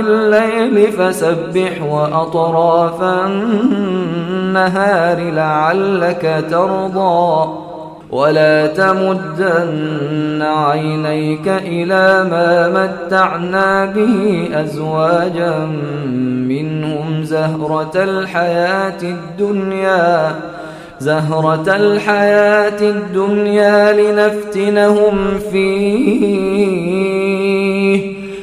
الليل فسبح وأطراف النهار لعلك ترضى ولا تمدن عينيك إلى ما متعنا به أزواجا منهم زهرة الحياة الدنيا زهرة الحياة الدنيا لنفتنهم فيه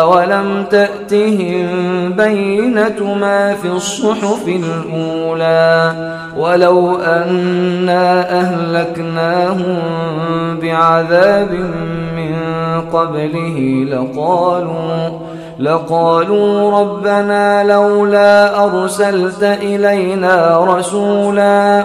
أولم تأتهم بينة ما في الصحف الأولى ولو أنا أهلكناهم بعذاب من قبله لقالوا لقالوا ربنا لولا أرسلت إلينا رسولا